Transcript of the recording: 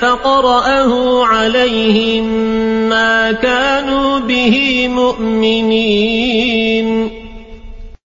فقرأه عليهم ما كانوا به مؤمنين.